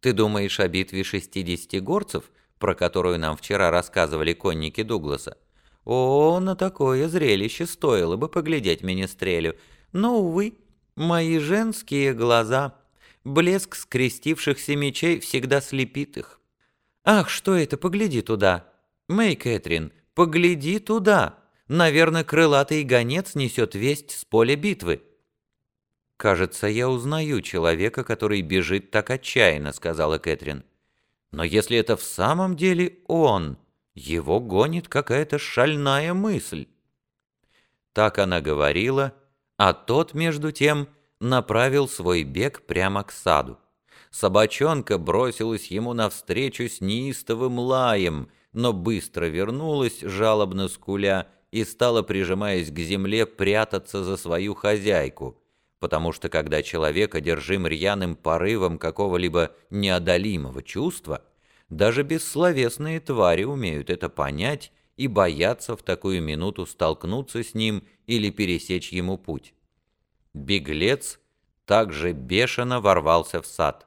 Ты думаешь о битве 60 горцев, про которую нам вчера рассказывали конники Дугласа? О, на такое зрелище стоило бы поглядеть министрелю. Но, увы, мои женские глаза, блеск скрестившихся мечей всегда слепит их. Ах, что это, погляди туда. Мэй Кэтрин, погляди туда. Наверное, крылатый гонец несет весть с поля битвы. «Кажется, я узнаю человека, который бежит так отчаянно», — сказала Кэтрин. «Но если это в самом деле он, его гонит какая-то шальная мысль». Так она говорила, а тот, между тем, направил свой бег прямо к саду. Собачонка бросилась ему навстречу с неистовым лаем, но быстро вернулась, жалобно скуля, и стала, прижимаясь к земле, прятаться за свою хозяйку — потому что когда человек одержим рьяным порывом какого-либо неодолимого чувства, даже бессловесные твари умеют это понять и боятся в такую минуту столкнуться с ним или пересечь ему путь. Беглец также бешено ворвался в сад.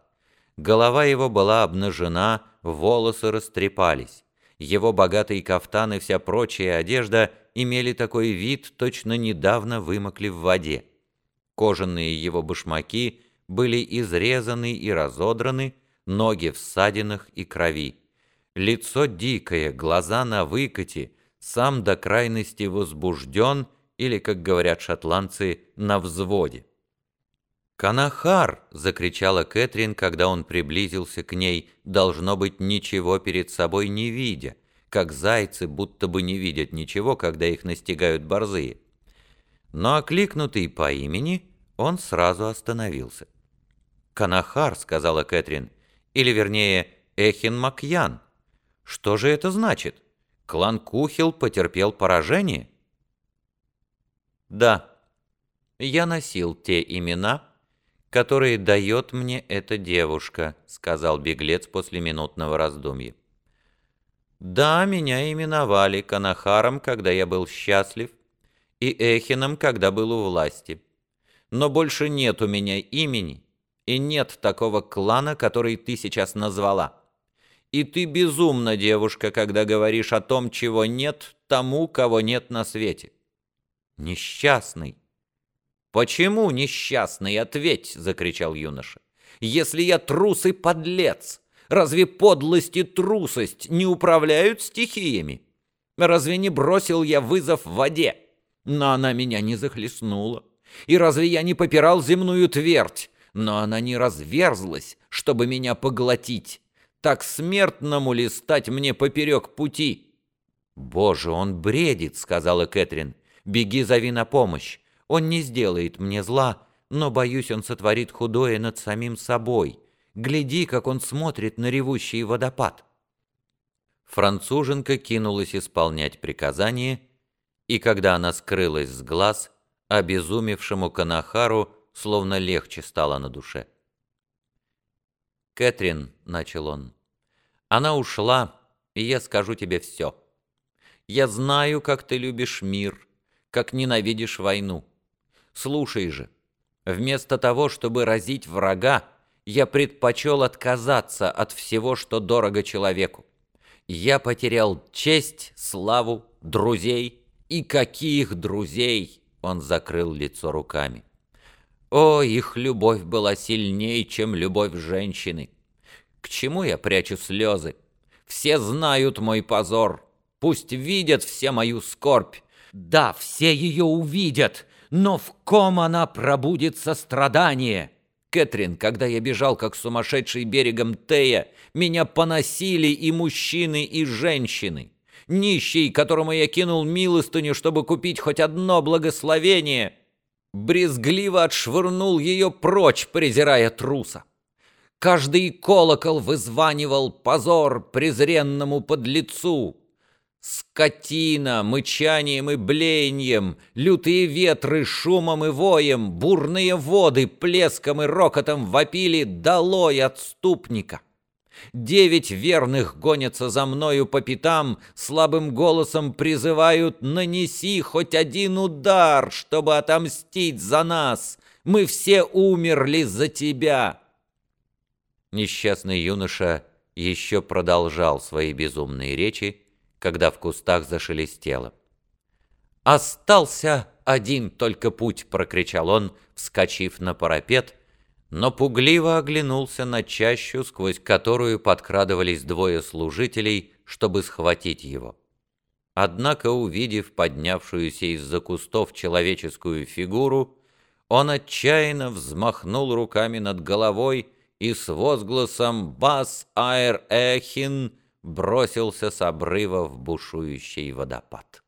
Голова его была обнажена, волосы растрепались. Его богатые кафтан и вся прочая одежда имели такой вид, точно недавно вымокли в воде. Кожаные его башмаки были изрезаны и разодраны, ноги в ссадинах и крови. Лицо дикое, глаза на выкате, сам до крайности возбужден или, как говорят шотландцы, на взводе. «Канахар!» — закричала Кэтрин, когда он приблизился к ней, должно быть, ничего перед собой не видя, как зайцы будто бы не видят ничего, когда их настигают борзые. Но окликнутый по имени, он сразу остановился. «Канахар», — сказала Кэтрин, — «или, вернее, Эхин Макьян. Что же это значит? Клан Кухил потерпел поражение?» «Да, я носил те имена, которые дает мне эта девушка», — сказал беглец после минутного раздумья. «Да, меня именовали Канахаром, когда я был счастлив, и Эхином, когда был у власти» но больше нет у меня имени, и нет такого клана, который ты сейчас назвала. И ты безумна, девушка, когда говоришь о том, чего нет тому, кого нет на свете. Несчастный. Почему несчастный? Ответь, закричал юноша. Если я трус и подлец, разве подлость и трусость не управляют стихиями? Разве не бросил я вызов в воде, но она меня не захлестнула? И разве я не попирал земную твердь? Но она не разверзлась, чтобы меня поглотить. Так смертному ли стать мне поперек пути?» «Боже, он бредит», — сказала Кэтрин. «Беги, зови на помощь. Он не сделает мне зла, но, боюсь, он сотворит худое над самим собой. Гляди, как он смотрит на ревущий водопад». Француженка кинулась исполнять приказание, и когда она скрылась с глаз, обезумевшему Канахару словно легче стало на душе. «Кэтрин», — начал он, — «она ушла, и я скажу тебе все. Я знаю, как ты любишь мир, как ненавидишь войну. Слушай же, вместо того, чтобы разить врага, я предпочел отказаться от всего, что дорого человеку. Я потерял честь, славу, друзей, и каких друзей!» Он закрыл лицо руками. О, их любовь была сильнее, чем любовь женщины. К чему я прячу слезы? Все знают мой позор. Пусть видят все мою скорбь. Да, все ее увидят, но в ком она пробудет сострадание? Кэтрин, когда я бежал как сумасшедший берегом Тея, меня поносили и мужчины, и женщины нищий, которому я кинул милостыню, чтобы купить хоть одно благословение, брезгливо отшвырнул ее прочь, презирая труса. Каждый колокол вызванивал позор презренному подлецу. Скотина, мычанием и блеянием, лютые ветры шумом и воем, бурные воды плеском и рокотом вопили «Долой отступника!» Девять верных гонятся за мною по пятам, слабым голосом призывают «Нанеси хоть один удар, чтобы отомстить за нас! Мы все умерли за тебя!» Несчастный юноша еще продолжал свои безумные речи, когда в кустах зашелестело. «Остался один только путь!» — прокричал он, вскочив на парапет, но пугливо оглянулся на чащу, сквозь которую подкрадывались двое служителей, чтобы схватить его. Однако, увидев поднявшуюся из-за кустов человеческую фигуру, он отчаянно взмахнул руками над головой и с возгласом «Бас Айр Эхин» бросился с обрыва в бушующий водопад.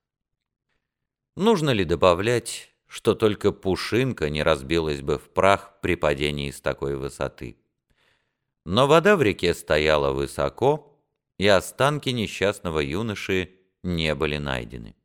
Нужно ли добавлять, что только пушинка не разбилась бы в прах при падении с такой высоты? Но вода в реке стояла высоко, и останки несчастного юноши не были найдены.